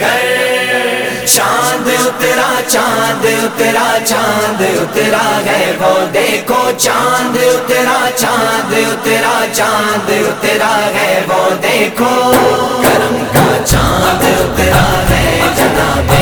گھر۔ چاند اترا چاند اترا چاند اترا گئے وہ دیکھو، چاند اترا چاند اترا چاند اترا گئے وہ دیکھو۔ کرم کا چاند اترا ہے۔ جناب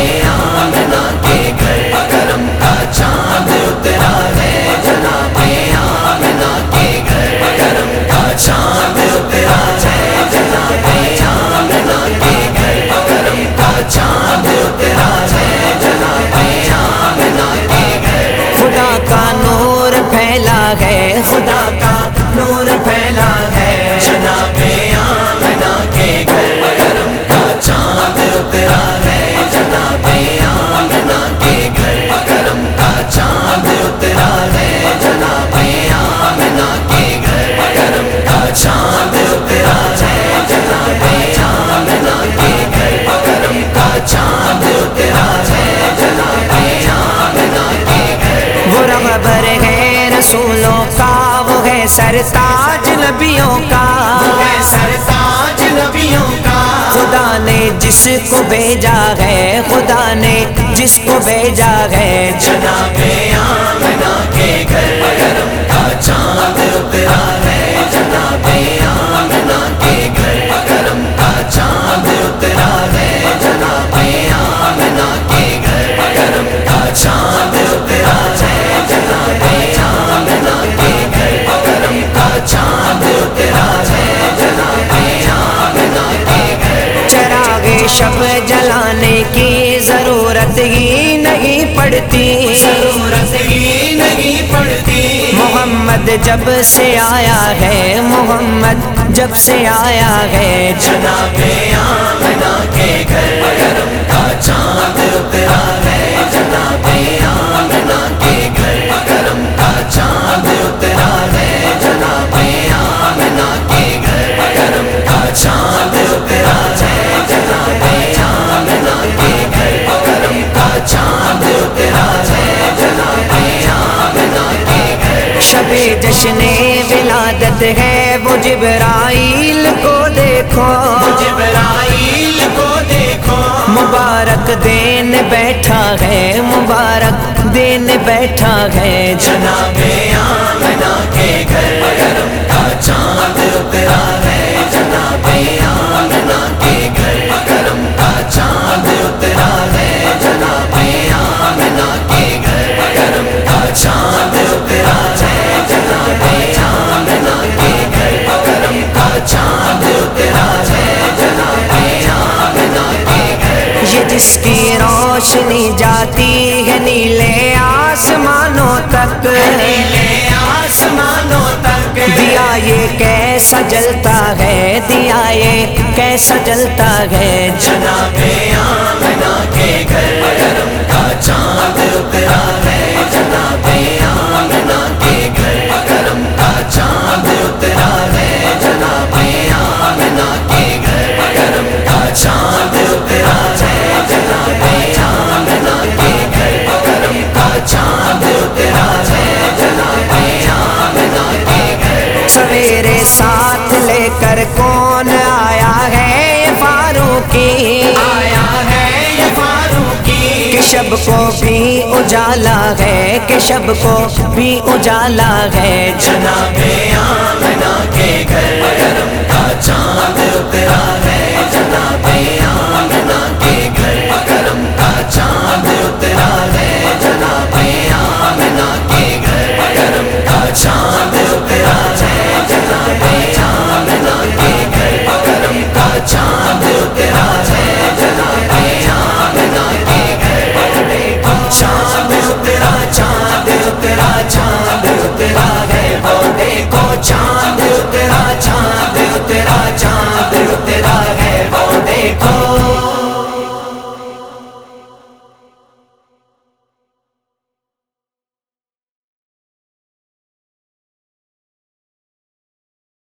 سرتاج نبیوں کا۔ ہے سرتاج نبیوں کا۔ خدا نے جس کو بھیجا ہے خدا نے جس کو بھیجا ہے۔ جناب آمنہ نہیں پڑتی۔ ضرورت ہی نہیں پڑتی محمد جب سے آیا ہے، محمد جب سے آیا ہے۔ جناب آمنہ کے گھر کرم کا چاند اترا۔ جشن ولادت ہے وہ جبرائیل کو دیکھو۔ جبرائیل کو دیکھو۔ مبارک دین بیٹھا ہے مبارک دین بیٹھا ہے۔ جناب آمنہ کے گھر کرم کا چاند اترا جس کی روشنی جاتی ہے نیلے آسمانوں تک۔ نیلے آسمانوں تک۔ دیا یہ کیسا جلتا ہے دیا یہ کیسا جلتا ہے۔ جناب آمنہ کے گھر کرم کا چاند اترا شب کو بھی اجالا ہے کہ شب کو بھی اجالا ہے جناب آمنہ